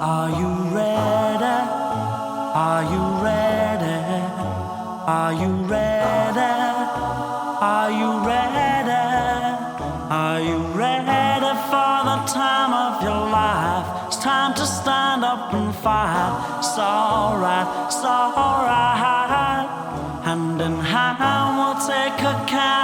Are you ready? Are you ready? Are you ready? Are you ready? Are you ready for the time of your life? It's time to stand up and fight. It's alright, it's alright. Hand in hand, we'll take a count.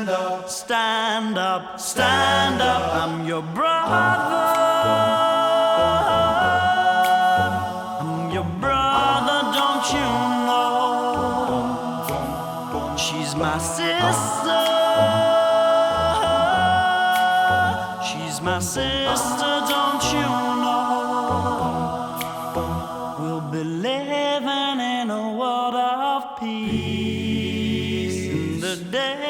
Stand up, stand up, stand up. I'm your brother. I'm your brother, don't you know? She's my sister. She's my sister, don't you know? We'll be living in a world of peace. In the day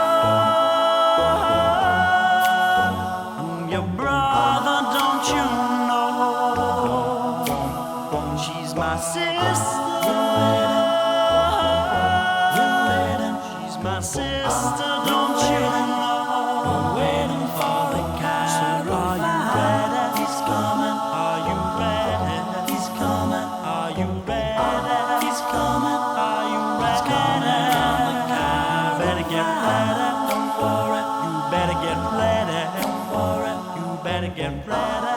My sister. She's my sister, don't you know? Waiting for the. Are you ready? He's coming. Are you ready? He's coming. Are you ready? He's coming. Are you ready? Better get ready. Don't worry. You better get ready. Don't worry. You better get ready.